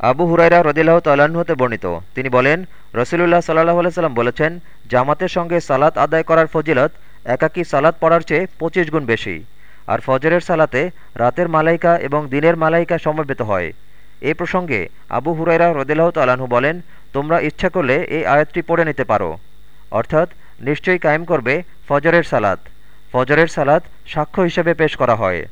আবু হুরাইরা রদিল্লাহ তাল্লাহ্ন হতে বর্ণিত। তিনি বলেন, রসুলুল্লাহ সাল্লাহ সাল্লাম বলেছেন, জামাতের সঙ্গে সালাত আদায় করার ফজিলত একাকী সালাত পড়ার চেয়ে পঁচিশ গুণ বেশি। আর ফজরের সালাতে রাতের মালাইকা এবং দিনের মালাইকা সমবেত হয়। এ প্রসঙ্গে আবু হুরাইরা রদিল্লাহ তাল্লাহ্ন বলেন, তোমরা ইচ্ছা করলে এই আয়াতটি পড়ে নিতে পারো। অর্থাৎ নিশ্চয়ই কায়েম করবে ফজরের সালাত। ফজরের সালাত সাক্ষ্য হিসেবে পেশ করা হয়।